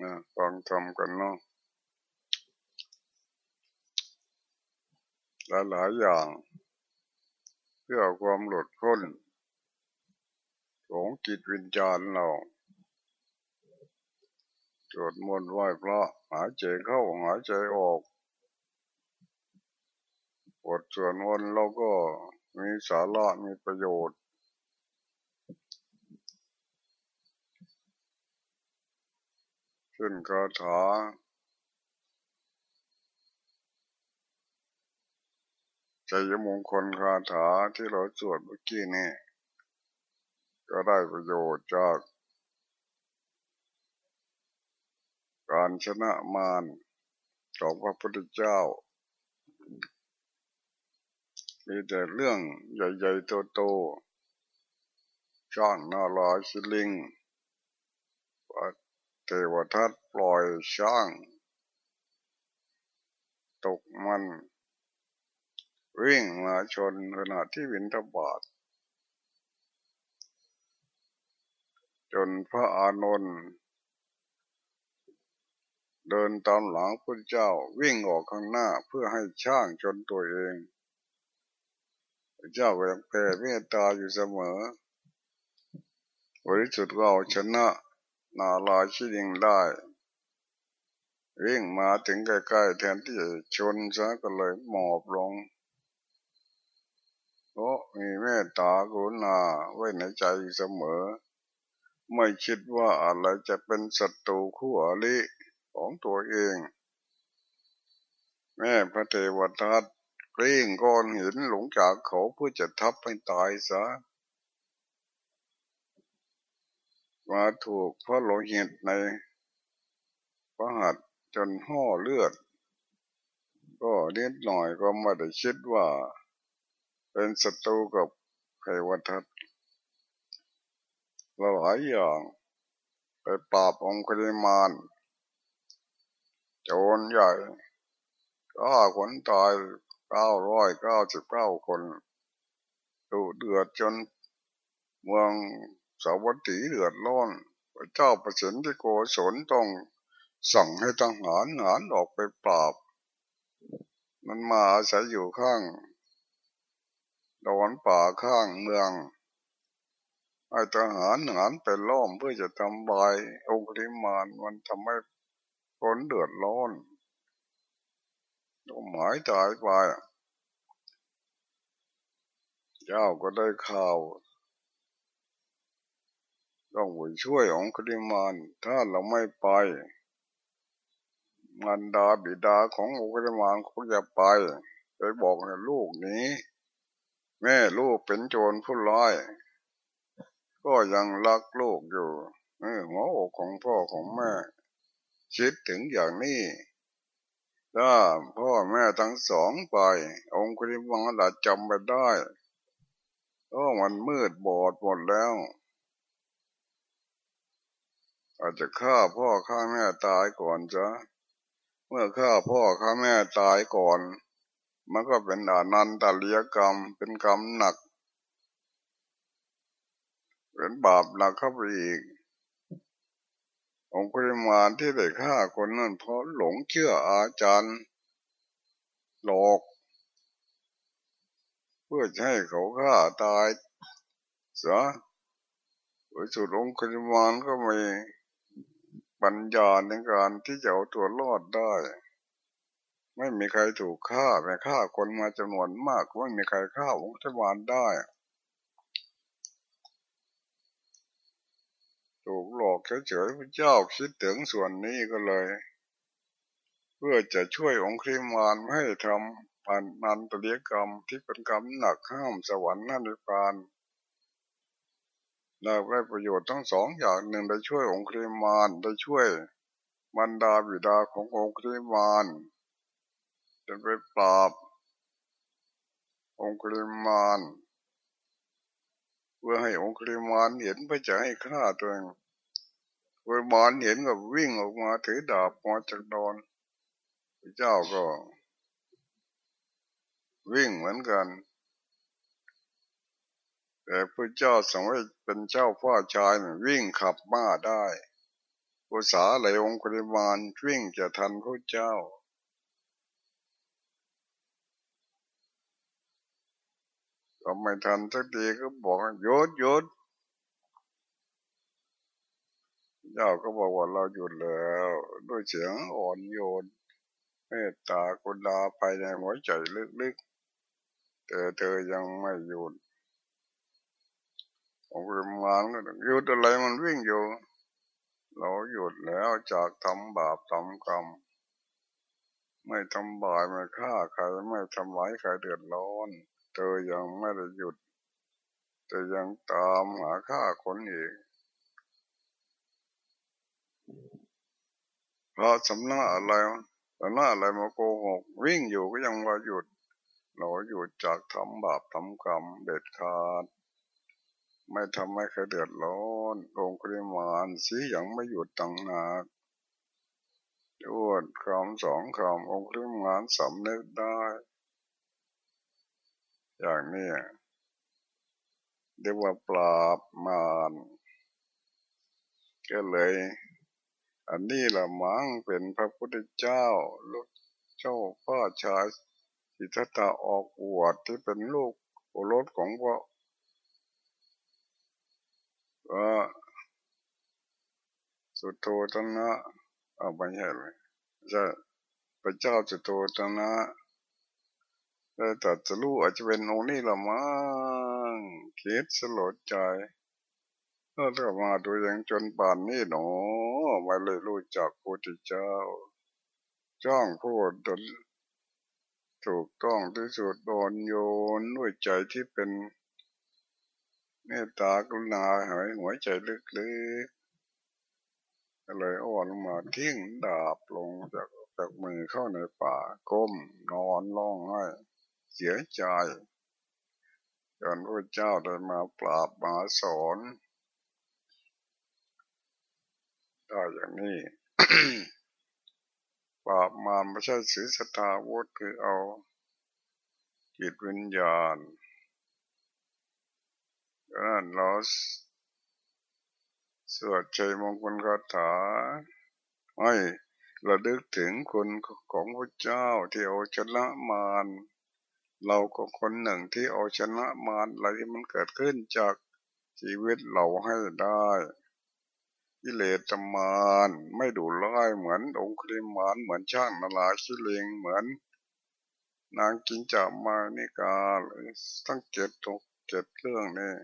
นะฟังทำกันเนาะหลายหลายอย่าง เพื่อความหลุดพ้นของจิตวิญญาณเราจดมนต์ไหว้พระหายใจเข้าหายใจออกบทส่วดมนเราก็มีสาระมีประโยชน์ ขึ้นคาถาใจยมงคลคาถาที่เราสวดเมื่อกี้นี่ก็ได้ประโยชน์จาก การชนะมารของพระพุทธเจ้ามีแต่เรื่องใหญ่ๆโตๆช่างนาลาชิลิง เทวทัตปล่อยช่าง ตกมัน วิ่งมาชนขณะที่วินทบาทจนพระอานนท์เดินตามหลังพระเจ้าวิ่งออกข้างหน้าเพื่อให้ช่างชนตัวเองพระเจ้าก็ยังแผ่เมตตาอยู่เสมอบริสุทธิ์เราชนะ นาลาชิดิงได้ วิ่งมาถึงใกล้ๆแทนที่จะชนซะก็เลยหมอบลงเพราะมีเมตตากรุณาไว้ในใจเสมอ ไม่คิดว่าอะไรจะเป็นศัตรูคู่อริของตัวเอง แม่พระเทวทัตกลิ้งก้อนหินหลงจากเขาเพื่อจะทับให้ตายซะ มาถูกพระโลหิตในพระหัตจนห่อเลือด ก็นิดหน่อยก็ไม่ได้คิดว่า เป็นศัตรูกับไขวัทัตหลายอย่าง ไปปราบองค์กริมานโจรใหญ่ก็คนตายเก้าร้อยเก้าสิบเก้าคนดูเดือดจนเมือง สาวัตถีเดือดร้อนพระเจ้าประสิทธิโกศลต้องสั่งให้ทหารหารออกไปปราบ มันมาอาศัยอยู่ข้างดอนป่าข้างเมืองให้ทหารหารไปล้อมเพื่อจะทำลายองค์ริมานมันทำให้คนเดือดร้อนหมายตายไปเจ้าก็ได้ข่าว ต้องไปช่วยองคุลิมานถ้าเราไม่ไปมันดาบิดาขององคุลิมานเขาจะไปไปบอกให้ลูกนี้ แม่ลูกเป็นโจรผู้ร้ายก็ยังรักลูกอยู่เออหัวอกของพ่อของแม่คิดถึงอย่างนี้ถ้าพ่อแม่ทั้งสองไป องคุลิมานอาจจำไปได้ก็มันมืดบอดหมดแล้ว อาจจะฆ่าพ่อฆ่าแม่ตายก่อนจ้ะเมื่อฆ่าพ่อฆ่าแม่ตายก่อน มันก็เป็นอานันตเลียกรรมเป็นกรรมหนักเป็นบาปหนักเข้าไปอีก องค์ปริมาณที่ได้ฆ่าคนนั้นเพราะหลงเชื่ออาจารย์หลอกเพื่อให้เขาฆ่าตายเสียสุดองค์ปริมาณก็ไมี ปัญญาในการที่จะเอาตัวรอดได้ ไม่มีใครถูกฆ่าไม่ฆ่าคนมาจำนวนมากไม่มีใครฆ่าองค์ทวารได้ ถูกหลอกเฉยๆพระเจ้าคิดถึงส่วนนี้ก็เลย เพื่อจะช่วยองค์คริมานไม่ให้ทำปันนันตเลียกรรมที่เป็นกรรมหนักห้ามสวรรค์นั่นในปาน ได้ได้ประโยชน์ทั้งสองอย่างหนึ่งได้ช่วยองค์คริมานได้ช่วยบรรดาบิดาขององค์คริมานจะไปปราบ องค์คริมานเพื่อให้องค์คริมานเห็นเพื่อจะให้ฆ่าตัวเองเพื่อมานเห็นก็วิ่งออกมาถือดาบมาจากดอนพระเจ้าก็ วิ่งเหมือนกัน แต่พระเจ้าสมัยเป็นเจ้าพ่อชายวิ่งขับม้าได้ภาษาไหลองคุริมานวิ่งจะทันพระเจ้าก็ไม่ทันสักทีก็บอกโยดโยดเจ้าก็บอกว่าเราหยุดแล้ว ด้วยเสียงอ่อนโยนเมตตากุณาภายในหัวใจลึกๆแต่เธอยังไม่หยุด องค์มานก็หยุดอะไรมันวิ่งอยู่ เราหยุดแล้วจากทำบาปทำกรรม ไม่ทำบาปไม่ฆ่าใครไม่ทำร้ายใครเดือดร้อน เธอยังไม่ได้หยุด แต่ยังตามหาฆ่าคนอีกเพราะสำนักอะไรสำนักอะไรมาโกหกวิ่งอยู่ก็ยังว่าหยุด เราหยุดจากทำบาปทำกรรมเด็ดขาด ไม่ทำให้ใครเดือดร้อนองค์ริมานสียังไม่หยุดตั้งหากด้วยคำสองคำองค์ริมานสำเร็จได้ อย่างนี้เรียกว่าปราบมารก็เลย อันนี้ละมั้งเป็นพระพุทธเจ้าลูกเจ้าพ่อชายสิทธัตถะออกอวดที่เป็นลูกโอรสของพระ ก็สุดโทตนะเอาไปใช่เลยใช่พระเจ้าสุดโทตนะแต่ตัดจะรู้อาจจะเป็นองค์นี้ละมั้งคิดสลดใจถ้าเรามาดูยังจนป่านนี้หนอไม่เลยรู้จักพระเจ้า จ้องพูดถูกต้องที่สุดโดนโยนด้วยใจที่เป็น เมตตากรุณาหายหัวใจลึกๆก็เลยอ่อนมาทิ้งดาบลงจากจากมือเข้าในป่าก้มนอนร้องไห้เสียใจจนพระเจ้าได้มาปราบมาสอนได้อย่างนี้ปราบมาไม่ใช่ศีสตาวุธคือเอาจิตวิญญาณ นั้นเราสวดใจมงคลคาถาให้ระลึกถึงคุณของพระเจ้าที่เอาชนะมารเราก็คนหนึ่งที่เอาชนะมารอะไรที่มันเกิดขึ้นจากชีวิตเราให้ได้กิเลสมารไม่ดูร้ายเหมือนองค์คริมานเหมือนช่างนาลาชิเลงเหมือน นางกินจามานิกาตั้งเจ็ดตกเจ็ดเรื่องนี่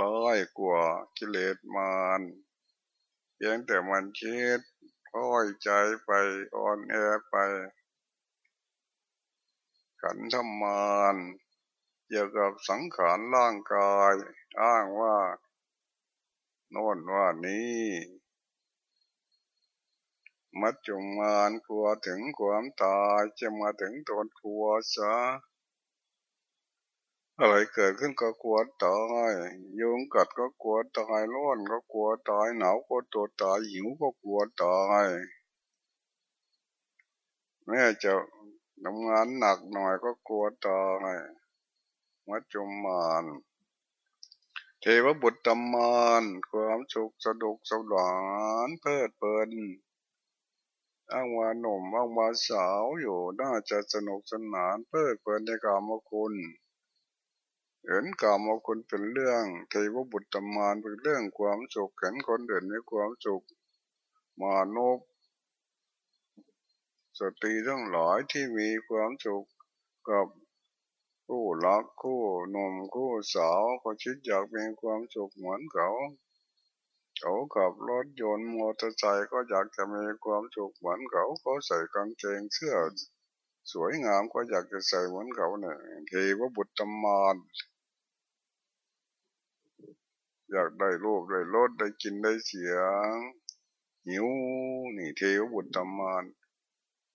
ร้ายกว่ากิเลสมารเพียงแต่มันคิดค่อยใจไปอ่อนแอไป ขันธมารเกี่ยวกับสังขารร่างกาย อ้างว่าโน่นว่านี้มัจจุมานกลัวถึงความตายจะมาถึงตนกลัวซะ อะไรเกิดขึ้นก็กลัวตายยุงกัดก็กลัวตายร้อนก็กลัวตายหนาวก็ตัวตายหิวก็กลัวตายแม่จะทำงานหนักหน่อยก็กลัวตายมัจจุมานเทวบุตรตมานความสุขสะดุกสวานเพลิดเพลินอ้างว่าหนุ่มอ้างว่าสาวอยู่น่าจะสนุกสนานเพลิดเพลินในกามคุณ เห็นกามคุณเป็นเรื่องเทวบุตรตมานเป็นเรื่องความสุขเห็นคนเด่นในความสุขมานุษสตรีทั้งหลายที่มีความสุขกับคู่รักคู่หนุ่มคู่สาวก็คิดอยากมีความสุขเหมือนเขาเขาขับรถยนต์มอเตอร์ไซค์ก็อยากจะมีความสุขเหมือนเขาเขาใส่กางเกงเสื้อสวยงามก็อยากจะใส่เหมือนเขาเนี่ยเทวบุตรตมาน อยากได้รูปได้รสได้กินได้เสียง หิวนี่เทวบุตรมาน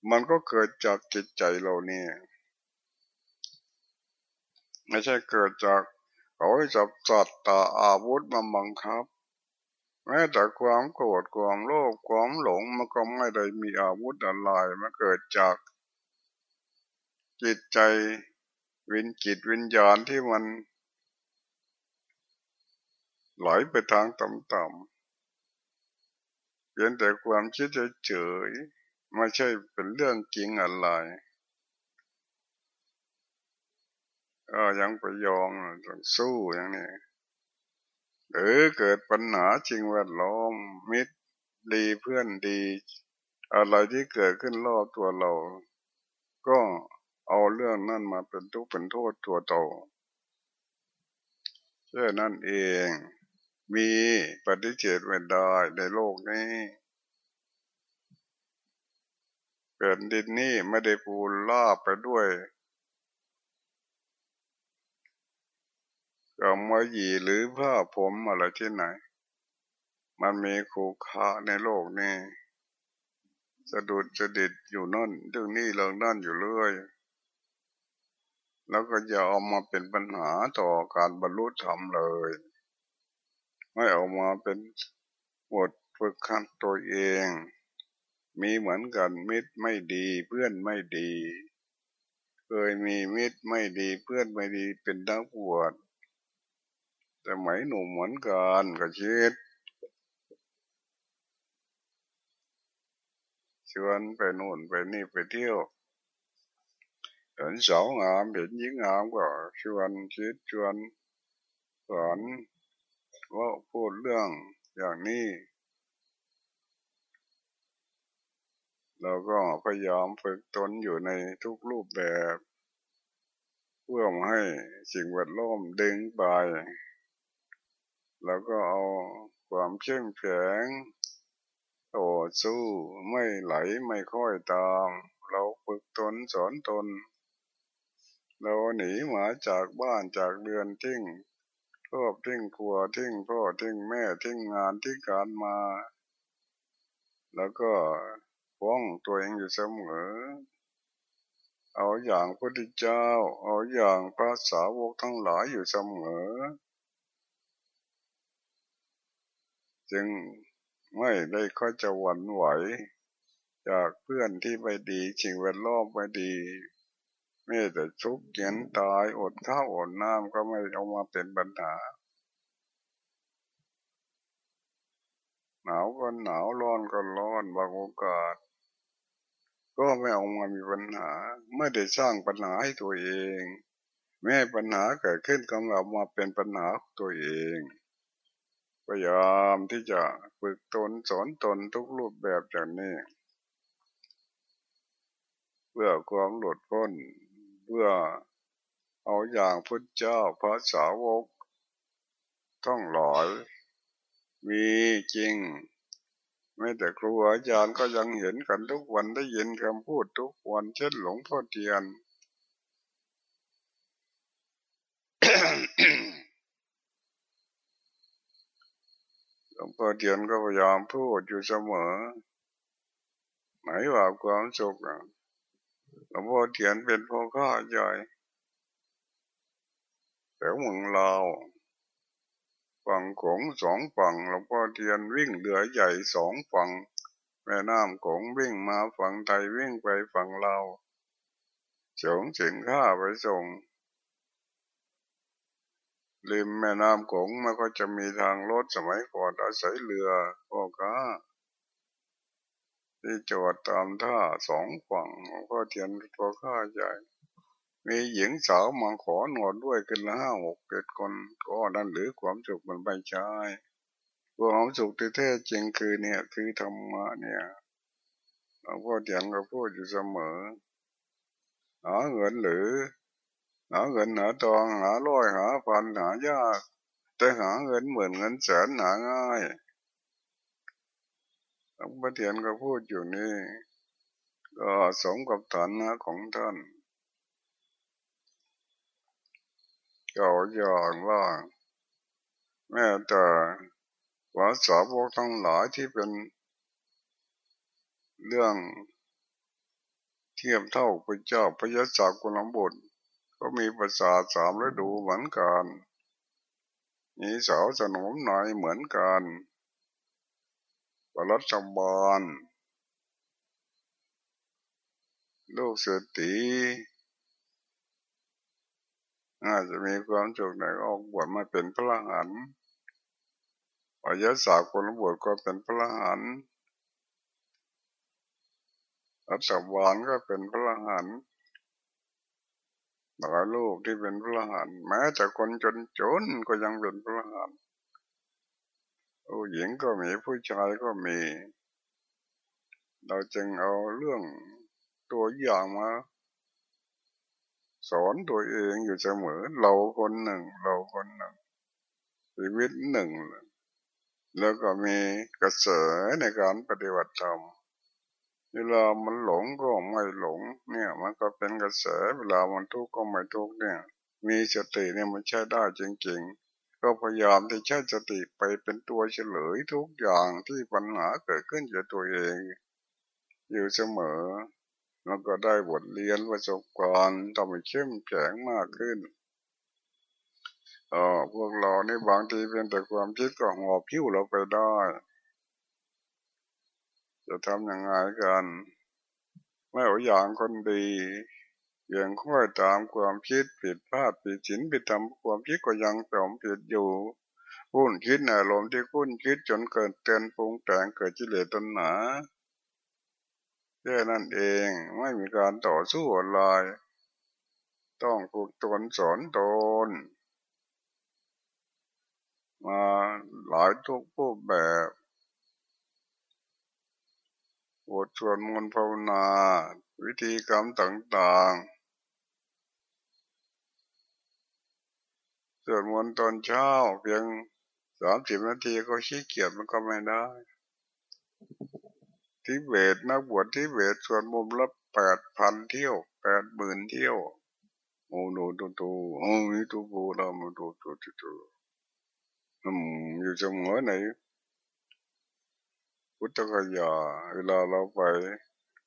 มันก็เกิดจากจิตใจเราเนี่ย ไม่ใช่เกิดจากเขาจับสัตว์ตาอาวุธมาบังคับ แม้แต่ความโกรธความโลภความหลงมันก็ไม่ได้มีอาวุธอะไรมันเกิดจาก จิตใจวิญจิตวิญญาณที่มัน ไหลไปทางต่ำๆเพียงแต่ความคิดเฉยๆไม่ใช่เป็นเรื่องจริงอะไรก็ยังไปยองต้องสู้อย่างนี้หรือเกิดปัญหาจริงแวดล้อมมิตรดีเพื่อนดี อะไรที่เกิดขึ้นรอบตัวเรา ก็เอาเรื่องนั้นมาเป็นทุกข์เป็นโทษตัวโตแค่นั้นเอง มีปฏิเสธไม่ได้ในโลกนี้เกิดดินนี้ไม่ได้ปูนลาบไปด้วยกำมหยีหรือผ้าผมอะไรที่ไหน มันมีคูค่าในโลกนี้สะดุดจะดิดอยู่นั่นเรื่องนี้เรื่องนั่นอยู่เรื่อย แล้วก็อย่าเอามาเป็นปัญหาต่อการบรรลุธรรมเลย ไม่เอามาเป็นบทฝึกขัดตัวเอง มีเหมือนกันมิตรไม่ดีเพื่อนไม่ดี เคยมีมิตรไม่ดีเพื่อนไม่ดีเป็นนักบวชแต่ไหมหนุ่มเหมือนกันก็ชิดชวนไปนู่นไปนี่ไปเที่ยวเห็นสาวงามเห็นหญิงงามก็ชวนคิดชวนสอน ว่าพูดเรื่องอย่างนี้ เราก็พยายามฝึกตนอยู่ในทุกรูปแบบ เพื่อให้สิ่งแวดล้อมดึงไป แล้วก็เอาความเชื่องแข็งต่อสู้ไม่ไหลไม่ค่อยตาม เราฝึกตนสอนตน เราหนีมาจากบ้านจากเรือนทิ้ง ครอบทิ้งครัวทิ้งพ่อทิ้งแม่ทิ้งงานที่การมา แล้วก็ฟ้องตัวเองอยู่เสมอ เอาอย่างพระพุทธเจ้า เอาอย่างพระสาวกทั้งหลายอยู่เสมอ จึงไม่ได้ค่อยจะหวั่นไหว จากเพื่อนที่ไม่ดีสิ่งแวดล้อมไม่ดี ไม่แต่ทุกข์เขียนตายอดข้าวอดน้ำก็ไม่เอามาเป็นปัญหาหนาวก็หนาวร้อนก็ร้อนบางโอกาส ก็ไม่เอามามีปัญหา ไม่ได้สร้างปัญหาให้ตัวเอง แม้ปัญหาเกิดขึ้นก็เอามาเป็นปัญหาตัวเองพยายามที่จะฝึกตนสอนตนทุกรูปแบบอย่างนี้ เพื่อความหลุดพ้น เพื่อเอาอย่างพุทธเจ้าพระสาวกท่องหลอย มีจริง ไม่แต่ครูอาจารย์ก็ยังเห็นกันทุกวันได้ยินคำพูดทุกวันเช่นหลวงพ่อเทียนหลวงพ่อเทียนก็พยายามพูดอยู่เสมอ ไหนว่าความสุข หลวงพ่อเทียนเป็นพ่อข้าใหญ่แต่เมืองลาวฝั่งของสองฝั่งหลวงพ่อเทียนวิ่งเรือใหญ่สองฝั่งแม่น้ำของวิ่งมาฝั่งไทยวิ่งไปฝั่งลาวส่งสินค้าไปส่งริมแม่น้ำกงมันก็จะมีทางรถสมัยก่อนอาศัยเรือพ่อค้า ที่จอดตามท่าสองฝั่งก็เทียนพ่อค้าใหญ่ มีหญิงสาวมาขอหนวดด้วยกันละห้าหกเจ็ดคนก็นั่นหรือความสุขมันไม่ใช่ความสุขที่แท้จริงคือเนี่ยคือธรรมะเนี่ยหลวงพ่อเทียนก็พูดอยู่เสมอหาเงินหรือหาเงินหาทองหาร้อยหาพันหายาก แต่หาเงินเหมือนเงินแสนหาง่าย หลวงพ่อเทียนก็พูดอยู่นี่ ก็สมกับฐานะของท่านเก่าอย่างว่าแม้แต่วาสาวกทั้งหลายที่เป็นเรื่องเทียมเท่าพระเจ้าพระยาจากกุลบุตรก็มีประสาสามฤดูเหมือนกัน มีสาวสนมหน่อยเหมือนกัน ปรัชบาลลูกเศรษฐีอาจจะมีความจุกในออกบวชมาเป็นพระหันพยาศาสคนบวชก็เป็นพระหันรัฐบาลก็เป็นพระหันหลายลูกที่เป็นพระหันแม้แต่คนจนจนก็ยังเป็นพระหัน ผู้หญิงก็มีผู้ชายก็มี เราจึงเอาเรื่องตัวอย่างมา สอนตัวเองอยู่เสมอ เราคนหนึ่ง เราคนหนึ่งชีวิตหนึ่ง แล้วก็มีกระแสในการปฏิบัติธรรมเวลามันหลงก็ไม่หลง เนี่ย มันก็เป็นกระแสเวลามันทุกข์ก็ไม่ทุกข์เนี่ย มีสติเนี่ยมันใช้ได้จริงๆ ก็พยายามที่ใช้สติไปเป็นตัวเฉลยทุกอย่างที่ปัญหาเกิดขึ้นจากตัวเอง อยู่เสมอมันก็ได้บทเรียนประสบการณ์ทำให้เข้มแข็งมากขึ้นเออพวกเราในบางทีเป็นแต่ความคิดก็หอบพิ้วเราไปได้ จะทำยังไงกัน ไม่เอาอย่างคนดี ยังค่อยตามความคิดผิดพลาดผิดฉินผิดทำความคิดก็ยังสมผิดอยู่คุ้นคิดในลมที่คุ้นคิดจนเกิดเตือนปรุงแต่งเกิดจิเลตัณหาแค่นั้นเองไม่มีการต่อสู้อะไรต้องฝึกตนสอนตนมาหลายทุกผู้แบบบทชวนมนภาวนา วิธีกรรมต่างๆ สวดมนต์ตอนเช้าเพียงสามสิบนาทีก็ขี้เกียจมันก็ไม่ได้ทิเบตนักบวชทิเบตส่วนมุมละแปดพันเที่ยวแปดหมื่นเที่ยวโอ้โหตูตูโอ้มีตูปูเรามาตูตูตูตูอืมอยู่เสมอไหนพุทธกยาเวลาเราไป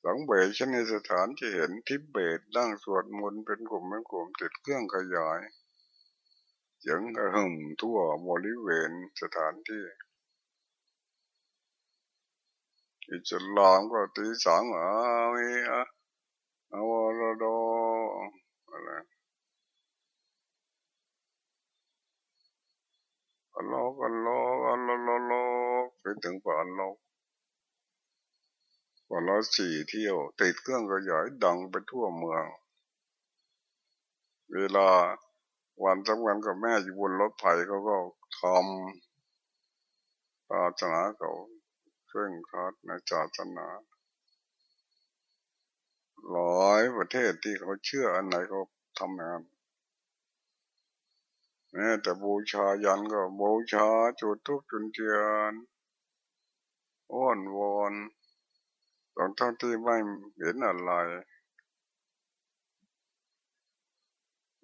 หลังเบชในสถานที่เห็นทิเบตนั่งสวดมนต์เป็นกลุ่มเป็นกลุ่มติดเครื่องขยาย สียงกระหึ่มทั่วบริเวณสถานที่อิจลามก็ตีสังอามีอะอาวรโดอะไรอัลลอฮ์อัลลอฮ์อัลลอฮ์อัลลอฮ์ไปถึงป่านโลกวันละสี่เที่ยวติดเครื่องขยายดังไปทั่วเมือง เวลา วันสำคัญกับแม่อยู่บนรถไถเขาก็ทำศาสนาเขาเคร่งครัดในศาสนาหลายประเทศที่เขาเชื่ออันไหนเขาทำงานแม้แต่บูชายันก็บูชาจุดทุกจุนเทียนอ้อนวอนตอนทั้งที่ไม่เห็นอะไร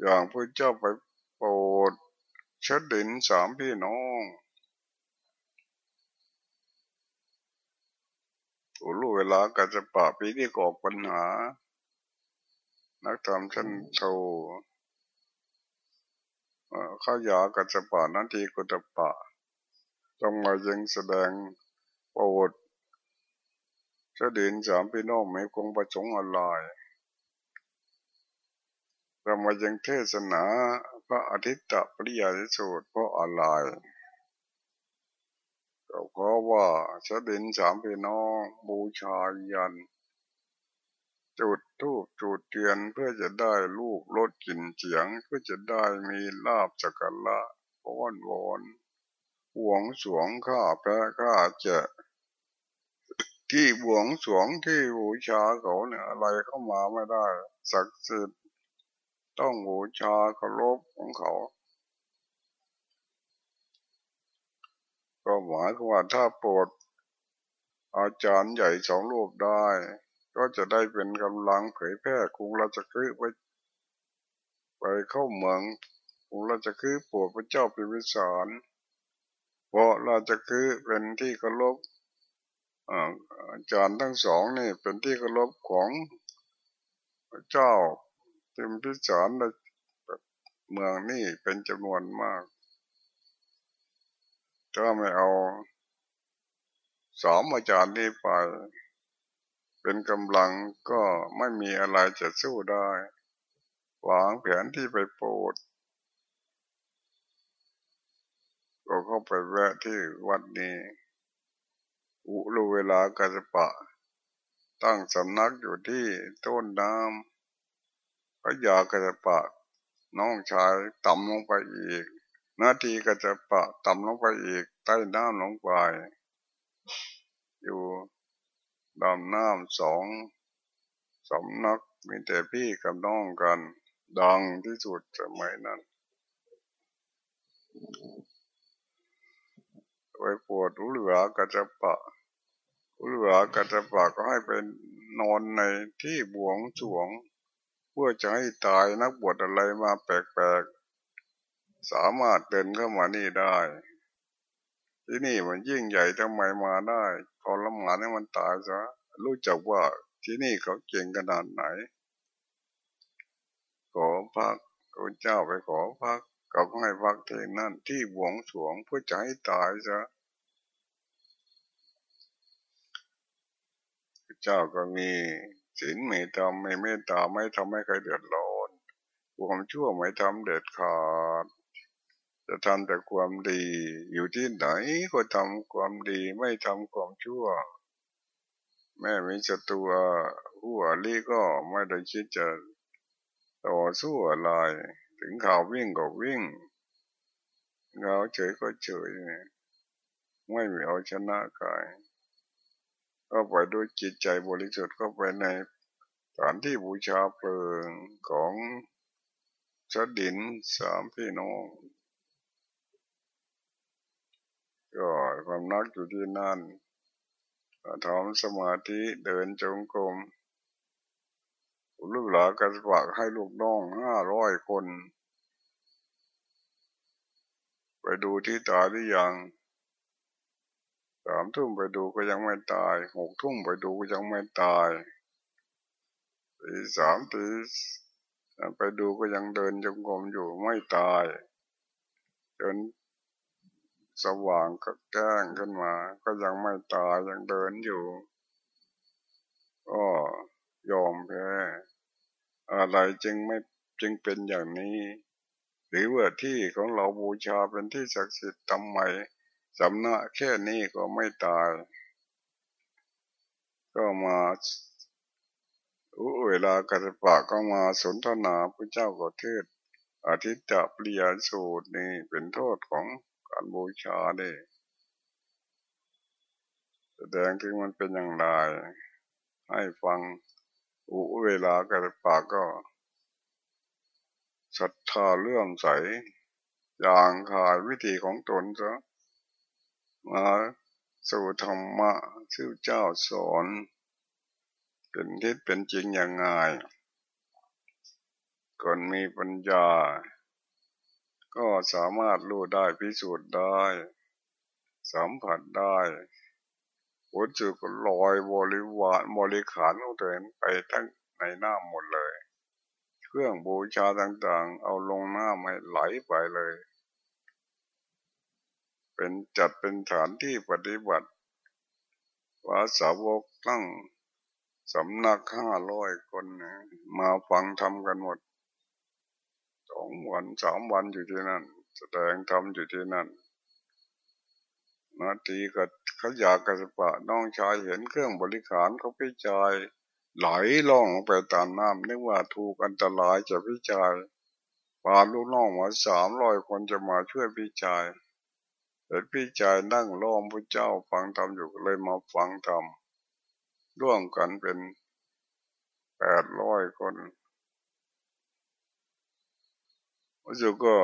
อย่างพระเจ้าไปโปรดเชิดดินสามพี่น้องรู้เวลาก็จะป่าปีที่ก่อปัญหา นักธรรมชั้นโทข้ายากัจะป่านาทีก็จะป่าต้องมายังแสดงโปรดเะดินสามพี่น้องไม่คงประสงค์อะไร เรามายังเทศนาพระอาทิตตปริยาสูตรเพราะอะไรก็เพราะว่าสดินสามพี่น้องบูชายัน จุดทูบจุดเทียนเพื่อจะได้ลูกลดกลิ่นเสียงเพื่อจะได้มีลาบสักการะอ้อนวอนหวงสวงข้าแพ้ข้าเจะที่บวงสวงที่บูชาเขาเนี่ยอะไรเข้ามาไม่ได้ ศักดิ์สิทธิ์ ต้องบูชาเคารพของเขา ก็หมายความว่าถ้าโปรดอาจารย์ใหญ่สองรูปได้ ก็จะได้เป็นกำลังเผยแพร่กรุงราชคฤห์ไป ไปเข้าเมืองกรุงราชคฤห์ปรดพระเจ้าพิวิสารเพราะราชคฤห์เป็นที่เคารพอาจารย์ทั้งสองนี่เป็นที่เคารพของเจ้า พิมพิสารในเมืองนี่เป็นจำนวนมากถ้าไม่เอาสอมอาจารย์นี้ไป เป็นกำลังก็ไม่มีอะไรจะสู้ได้วางแผนที่ไปโปรดก็เข้าไปแวะที่วัดนี้ อุรุเวลากาสปะ ตั้งสำนักอยู่ที่ต้นน้ำ พระยากระจปะน้องชายต่ำลงไปอีก นาทีก็จะปะต่ำลงไปอีก ใต้น้ำลงไป อยู่ดำน้ำสองสำนักมีแต่พี่กับน้องกัน ดังที่สุดสมัยนั้นไปปวดอุเหลือกัจะปะอุเหลือกัจะปะก็ให้เป็นนอนในที่บวงสวง เพื่อจะให้ตายนักบวชอะไรมาแปลกๆ สามารถเดินเข้ามานี่ได้ ที่นี่มันยิ่งใหญ่ทำไมมาได้พอละหมาดให้มันตายซะรู้จักว่าที่นี่เขาเก่งขนาดไหน ขอพักพระเจ้าไปขอพักเขาก็ให้พักที่นั่นที่บวงสวงเพื่อจะให้ตายซะพระเจ้าก็มี ศีลไม่ทำไม่เมตตาไม่ทำให้ใครเดือดร้อนความชั่วไม่ทำเด็ดขาดจะทำแต่ความดีอยู่ที่ไหนก็ทำความดีไม่ทำความชั่ว แม่มีศัตรูหัวลีก็ไม่ได้คิดจะต่อสู้อะไรถึงข่าววิ่งก็วิ่งเงาเฉยก็เฉยไม่มีเอาชนะกายก็ไปด้วยจิตใจบริสุทธิ์ก็ไปใน สถานที่บูชาเพลิงของชดินสามพี่น้องก็ความนักอยู่ที่นั่นทำสมาธิเดินจงกรมลูกหลานกันฝากให้ลูกน้องห้าร้อยคน ไปดูที่ตายหรือยังสามทุ่มไปดูก็ยังไม่ตายหกทุ่มไปดูก็ยังไม่ตาย ตีสามตีไปดูก็ยังเดินจงกรมอยู่ไม่ตายจนสว่างก็แก้งขึ้นมา ก็ยังไม่ตายยังเดินอยู่ ก็ยอมแพ้อะไรจึงไม่จึงเป็นอย่างนี้ หรือว่าที่ของเราบูชาเป็นที่ศักดิ์สิทธิ์ทำไมสำนักแค่นี้ก็ไม่ตาย ก็มาอุ เวลากระปะก็มาสนทนาพระเจ้าก็เทศอาทิตย์จะเปลี่ยนสูตรนี่เป็นโทษของการบูชาได้แสดงถึงมันเป็นอย่างไรให้ฟังอุเวลากระปากก็ศรัทธาเลื่อมใส อย่างขายวิธีของตนซะมาสู่ธรรมะที่อเจ้าสอน เป็นทิศเป็นจริงอย่างไงก่อนมีปัญญา ก็สามารถรู้ได้พิสูจน์ได้ สัมผัสได้หัวจุกลอยบริวารบริขารของตัวเองไปทั้งในหน้าหมดเลย เครื่องบูชาต่างๆ เอาลงหน้าไม่ไหลไปเลย เป็นจัดเป็นฐานที่ปฏิบัติว่าสาวกตั้ง สำนักห้าร้อยคนมาฟังทำกันหมดสองวันสามวันอยู่ที่นั่น แสดงธรรมอยู่ที่นั่น นาทีก็เขยากกระสปะน้องชายเห็นเครื่องบริขารเขาพิจายไหลล่องไปตามน้ำนึกว่าถูกอันตรายจะพิจายพาลูกน้องมาสามร้อยคนจะมาช่วยพิจายเห็นพิจายนั่งล้อมพระเจ้าฟังธรรมอยู่เลยมาฟังธรรม ร่วมกันเป็นแปดร้อยคนพระเจ้าก็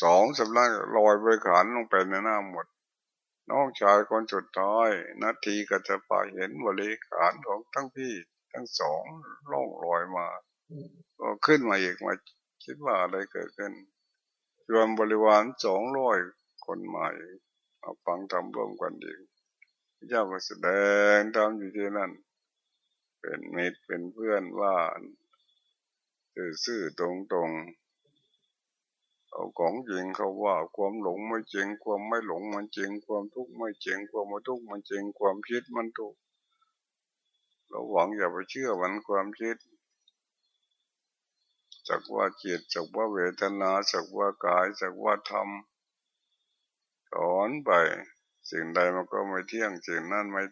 สองสำนักลอยบริขารลงไปในหน้าหมด น้องชายคนสุดท้ายนาทีก็จะไปเห็นบริขารของทั้งพี่ทั้งสองล่องลอยมา ก็ขึ้นมาอีกมาคิดว่าอะไรเกิดขึ้นรวมบริวารสองร้อยคนใหม่เอาฟังทำรวมกันอี เจ้าก็แสดงทำอยู่ที่นั่น เป็นมิตรเป็นเพื่อนว่าซื่อตรงตรงเอาของจริงเขาว่าความหลงไม่จริง ความไม่หลงมันจริง ความทุกข์ไม่จริง ความไม่ทุกข์มันจริง ความคิดมันถูกเราหวังอย่าไปเชื่อมันความคิดสักว่าจิตสักว่าเวทนาสักว่ากายสักว่าธรรมถอนไป สิ่งใดมันก็ไม่เที่ยงสิ่งนั้นไม่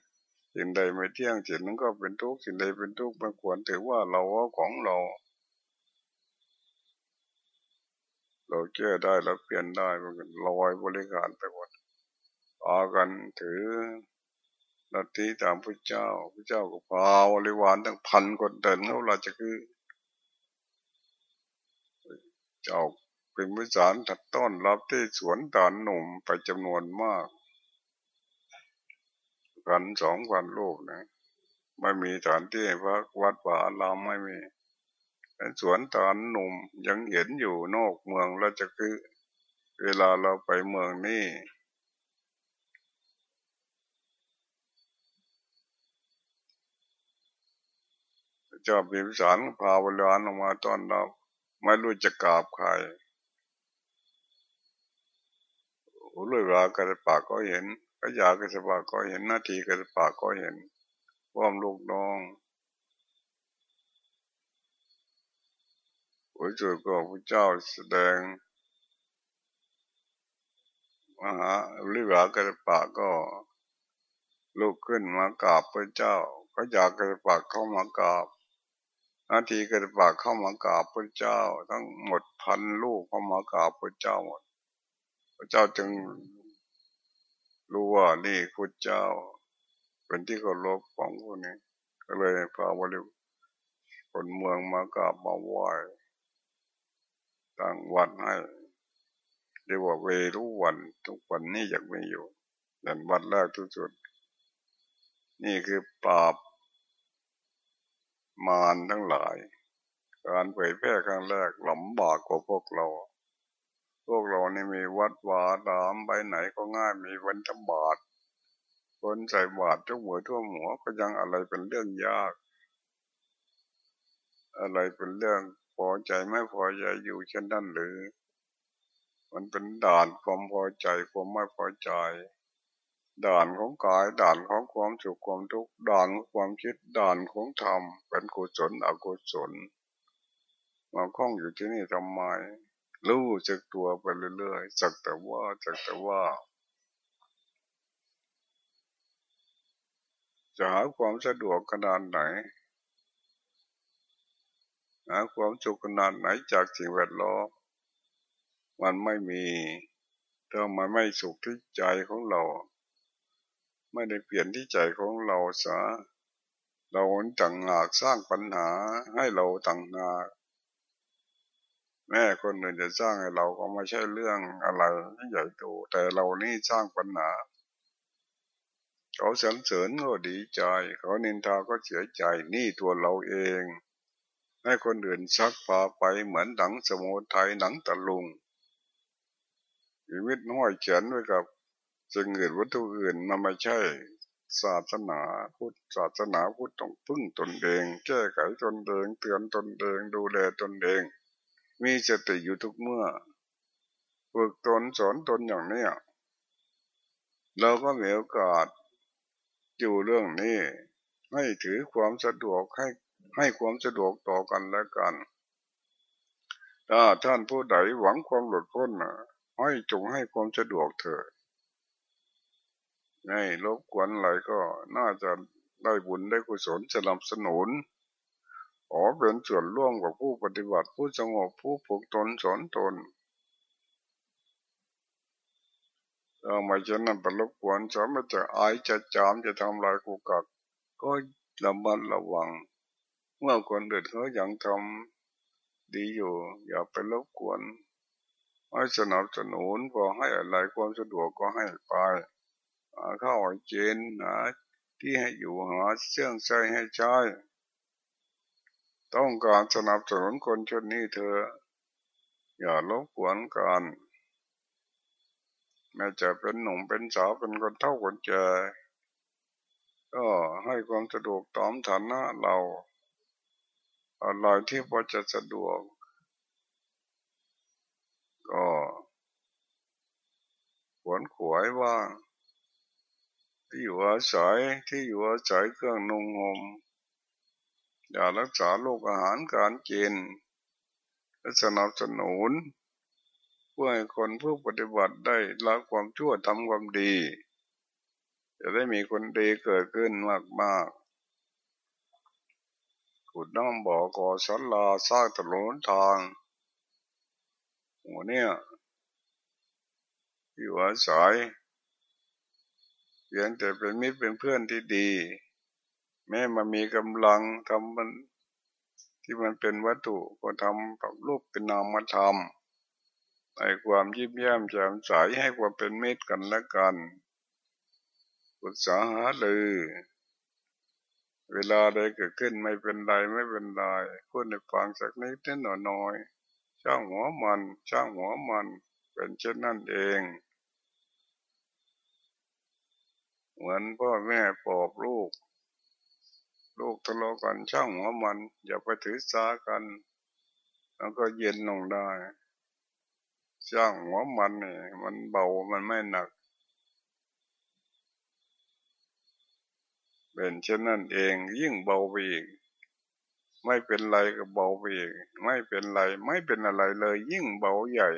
สิ่งใดไม่เที่ยงสิ่งนั้นก็เป็นทุกข์สิ่งใดเป็นทุกข์ไม่ควรถือว่าเราว่าของเรา เราแก้ได้เราเปลี่ยนได้มันลอยบริการไปหมดอากันถือนาทีตามพระเจ้าพระเจ้าก็พาบริวารตั้งพันคนเดินเข้าราชคือ เจ้าเป็นวิสารถัดต้อนรับที่สวนตานหนุ่มไปจำนวนมาก กันสองพันลูกนะไม่มีสถานที่พระวัดป่าลามไม่มีสวนตานหนุ่มยังเห็นอยู่นอกเมืองราชคือ เวลาเราไปเมืองนี้เจ้าพิมสารพาบริวารออกมาตอนเราไม่รู้จะกราบใครหูเลยรากระปากก็เห็น ก็อยากกระปากก็เห็นหน้าที่กระปากก็เห็นความลูกน้องพระเจ้าก็พระเจ้าแสดงมหาลิรากระปากก็ลุกขึ้นมากราบพระเจ้า ก็อยากกระปากเข้ามากราบนาทีกระปากเข้ามากราบพระเจ้า ทั้งหมดพันลูกเข้ามากราบพระเจ้าหมด พระเจ้าจึง รู้ว่านี่พระเจ้า เป็นที่เคารพของคนนี้ ก็เลยพาบริคนเมืองมากราบมาไหว้ตั้งวัดให้เรียกว่าเวรุวัน ทุกวันนี้ยังไม่อยู่แต่วัดแรกทุกจุด นี่คือปราบมารทั้งหลาย การเผยแพร่ครั้งแรกลำบากกว่าพวกเรา วกเรานี่มีวัดวาดามไปไหนก็ง่ายมีวันธบาตคนใส่บาตรทุกหัวทั่วหัวก็ยังอะไรเป็นเรื่องยาก อะไรเป็นเรื่องพอใจไม่พอใจอยู่เช่นนั้นหรือ มันเป็นด่านความพอใจความไม่พอใจ ด่านของกายด่านของความสุขความทุกข์ด่านของความคิดด่านของธรรมเป็นกุศลอกุศลมาคล้องอยู่ที่นี่ทำไม รู้จักตัวไปเรื่อยๆจักแต่ว่าจักแต่ว่าจะหาความสะดวกขนาดไหนหาความสุขขนาดไหนจากสิ่งแวดล้อมมันไม่มีถ้ามันไม่สุขที่ใจของเรา ไม่ได้เปลี่ยนที่ใจของเราซะเราต่างหากสร้างปัญหาให้เราต่างหาก แม่คนอื่นจะสร้างให้เราก็ไม่ใช่เรื่องอะไรใหญ่โตแต่เรานี่สร้างปัญหาเขาสรรเสริญก็ดีใจ เขานินทาก็เสียใจนี่ตัวเราเอง ให้คนอื่นซักพาไปเหมือนหนังสมุทัยหนังตะลุงชีวิตน้อยเขียนไว้กับสิ่งอื่นวัตถุอื่นมันไม่ใช่ศาสนาพุทธศาสนาพุทธต้องพึ่งตนเอง แก้ไขตนเอง เตือนตนเอง ดูแลตนเอง มีสติอยู่ทุกเมื่อ ฝึกตนสอนตนอย่างนี้เราก็มีโอกาสอยู่เรื่องนี้ ให้ถือความสะดวกให้ให้ความสะดวกต่อกันและกันถ้าท่านผู้ใดหวังความหลุดพ้นให้จงให้ความสะดวกเถิดให้รบกวนอะไรก็น่าจะได้บุญได้กุศลสนับสนุน ขอเป็นส่วนร่วมกับผู้ปฏิบัติผู้สงบผู้ฝึกตนสอนตนเราม่เช่นนั้นเป็นรบกวนจะไม่จะอายจะจามจะทำลายกูกัก ก็ระมัดระวัง เมื่อคนเดือดเขายังทำดีอยู่ อย่าไปรบกวนให้สนับสนุนพอให้อะไรความสะดวกก็ให้ไปหาข้าวเจนหาที่ให้อยู่หาเสื่องใช้ให้ใช้ ต้องการสนับสนุนคนชนนี้เธอ อย่าลบกวนกันแม้จะเป็นหนุ่มเป็นสาวเป็นคนเท่าคนแก่ก็ให้ความสะดวกตามฐานะเราอะไรที่พอจะสะดวก ก็ขวนขวายว่าที่อยู่อาศัยที่อยู่อาศัยเครื่องนุ่งห่ม อย่ารักษาโรคอาหารการกินและสนับสนุน เพื่อให้คนผู้ปฏิบัติได้ละความชั่วทำความดี จะได้มีคนดีเกิดขึ้นมากมากขุดน้ำบ่อก่อสันลาสร้างถนนทางหัวเนี่ยอยู่อาศัยเพียงแต่เป็นมิตรเป็นเพื่อนที่ดี แม้มามีกำลังทำมันที่มันเป็นวัตถุก็ทำกับรูปเป็นนามธรรมให้ความยิ้มแย้มแจ่มใสให้ความเป็นมิตรกันและกันปรึกษาหาเลยเวลาใดเกิดขึ้นไม่เป็นไรไม่เป็นไรพูดในฟังสักนิดนิดหน่อยหน่อยช่างหัวมันช่างหัวมัน เป็นเช่นนั่นเอง เหมือนพ่อแม่ปอบลูก ลูกทะเลาะกันช่างหัวมัน อย่าไปถือสากัน แล้วก็เย็นลงได้ช่างหัวมันนี่มันเบามันไม่หนัก เป็นเช่นนั้นเองยิ่งเบาไปอีกไม่เป็นไรก็เบาไปอีกไม่เป็นไรไม่เป็นอะไรเลย ยิ่งเบาใหญ่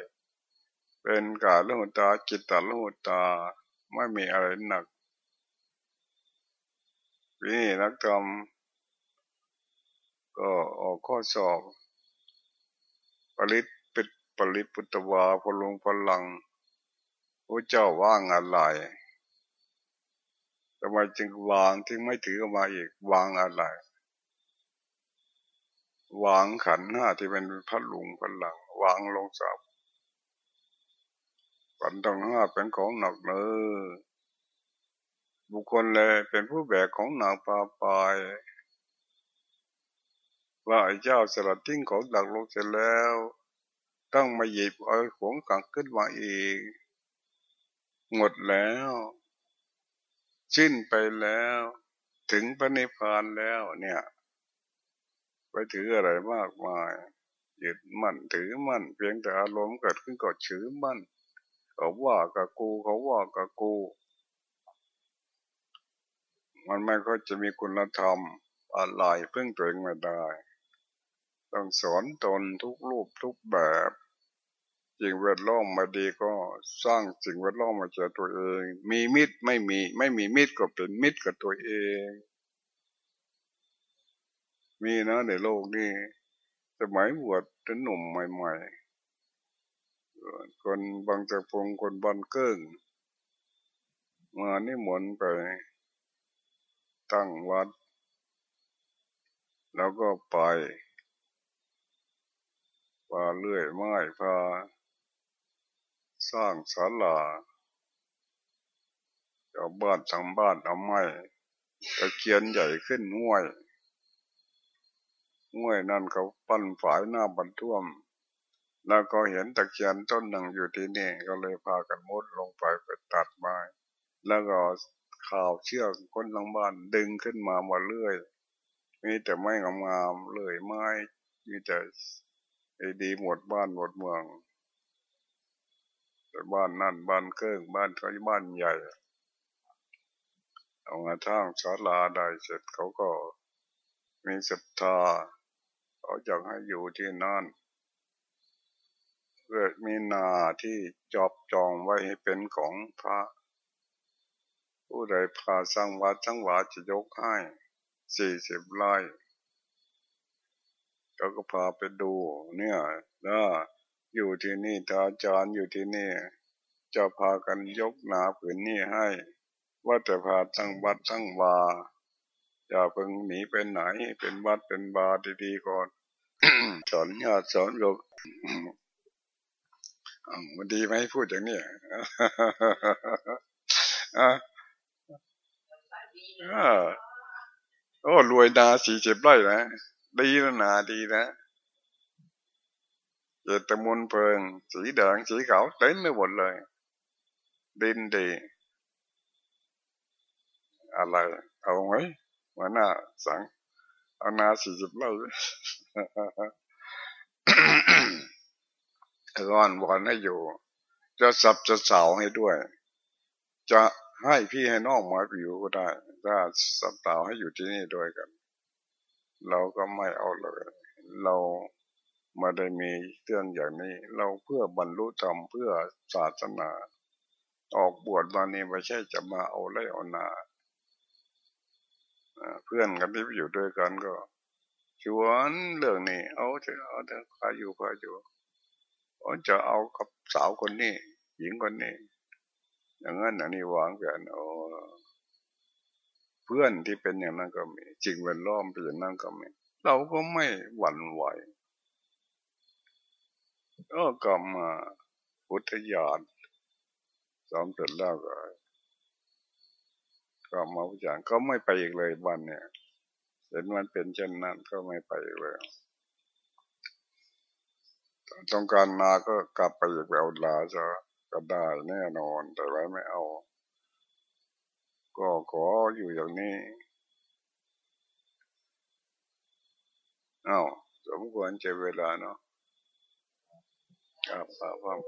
เป็นกาลหุตาจิตตลหุตา ไม่มีอะไรหนักนี่นักธรรม ก็ออกข้อสอบปริตปิดปริปุตตวาพลุงพลังพระเจ้าว่างอะไรทำไมจึงวางที่ไม่ถือมาอีกวางอะไร วางขันหน้าที่เป็นพัดลุงพลัง วางลงสับขันต้องห้าเป็นของหนักเนอบุคคลเลยเป็นผู้แบกของหนักปาไป ว่าไอ้เจ้าสลัดทิ้งของหลักลงเสร็จแล้ว ต้องมาหยิบเอาของกังขึ้นมาอีก หมดแล้วสิ้นไปแล้ว ถึงพระนิพพานแล้วเนี่ย ไปถืออะไรมากมายยึดมั่นถือมั่นเพียงแต่อารมณ์เกิดขึ้นก็ถือมั่นเขาว่ากับกูเขาว่ากับกู มันไม่ก็จะมีคุณธรรมอะไรเพิ่งตัวเองไม่ได้ ต้องสอนตนทุกรูปทุกแบบสิ่งแวดล้อมมาดีก็สร้างสิ่งแวดล้อมมาจากตัวเอง มีมิตรไม่มีไม่มีมิตรก็เป็นมิตรกับตัวเองมีนะในโลกนี้สมัยบวชเป็นหนุ่มใหม่ๆคนบางจะพงคนบันเกิ้งมานี่หมนไปตั้งวัด แล้วก็ไป พาเลื่อยไม้พาสร้างศาลาชาบ้านทางบ้านทำไม้ตะเคียนใหญ่ขึ้นห้วยห้วยนั่นเขาปั้นฝายหน้าบรรท่วม แล้วก็เห็นตะเคียนต้นหนึ่งอยู่ที่นี่ ก็เลยพากันมุดลงไปไปตัดไม้แล้วก็ข่าวเชือกคนทางบ้านดึงขึ้นมามาเรื่อย มีแต่ไม้งามๆเลยไม้มีแต่ ดีหมดบ้านหมดเมือง แต่บ้านนั่นบ้านเกิ้งบ้านเขาบ้านใหญ่เอามาทั้งศาลาได้เสร็จเขาก็มีศรัทธาเขาอยากให้อยู่ที่นั่นเพื่อมีนาที่จอบจองไว้ให้เป็นของพระ ผู้ใดพาสร้างวัดทั้งวัดจะยกให้สี่สิบไร่ เขาก็พาไปดู เนี่ยแล้วอยู่ที่นี่ถ้าอาจารย์อยู่ที่นี่ จะพากันยกหนาผืนนี้ให้ ว่าแต่พาทั้งวัดทั้งวาอย่าเพิ่งหนีไปไหนเป็นวัดเป็นบาดีๆก่อนสอนญาติสอนโยกมันดีไหมพูดอย่างนี้อะโอ้รวยนาสี่สิบไร่นะ ดีนะนาดีนะเจตมุนเพลิง สีแดงสีขาวเต็มไปหมดเลย ดินดี อะไร เอาไหมมาหน้าสัง เอานาสี่สิบไร่ร้อนวอนให้อยู่ จะสับจะเสาให้ด้วย จะให้พี่ให้น้องมาอยู่ก็ได้ถ้าสับเสาให้อยู่ที่นี่ด้วยกัน เราก็ไม่เอาเลย เรามาได้มีเรื่องอย่างนี้ เราเพื่อบรรลุธรรมเพื่อศาสนา ออกบวชมานี่ไม่ใช่จะมาเอาไล่เอานาเพื่อนกันที่อยู่ด้วยกันก็ ชวนเรื่องนี้ เอาเถอะเอาเถอะพาอยู่พาอยู่เอจะเอากับสาวคนนี้ หญิงคนนี้ อย่างนั้นอย่างนี้วางแผนโอ้ เพื่อนที่เป็นอย่างนั้นก็มีจริงเป็นล้อมเป็นอย่างนั้นก็มีเราก็ไม่หวั่นไหวก็กลับมาพุทธญาณสามเสร็จแล้วก็กลับมาพุทธญาณก็ไม่ไปอีกเลยวันเนี่ยเห็นมันเป็นเช่นนั้นก็ไม่ไปอีกเลยถ้าต้องการนาก็กลับไปอีกแบบลาจะก็ได้แน่นอนแต่ไว้ไม่เอา ก็ขออยู่อย่างนี้เอ้าสมควรใช้เวลาเนาะครับครับครับ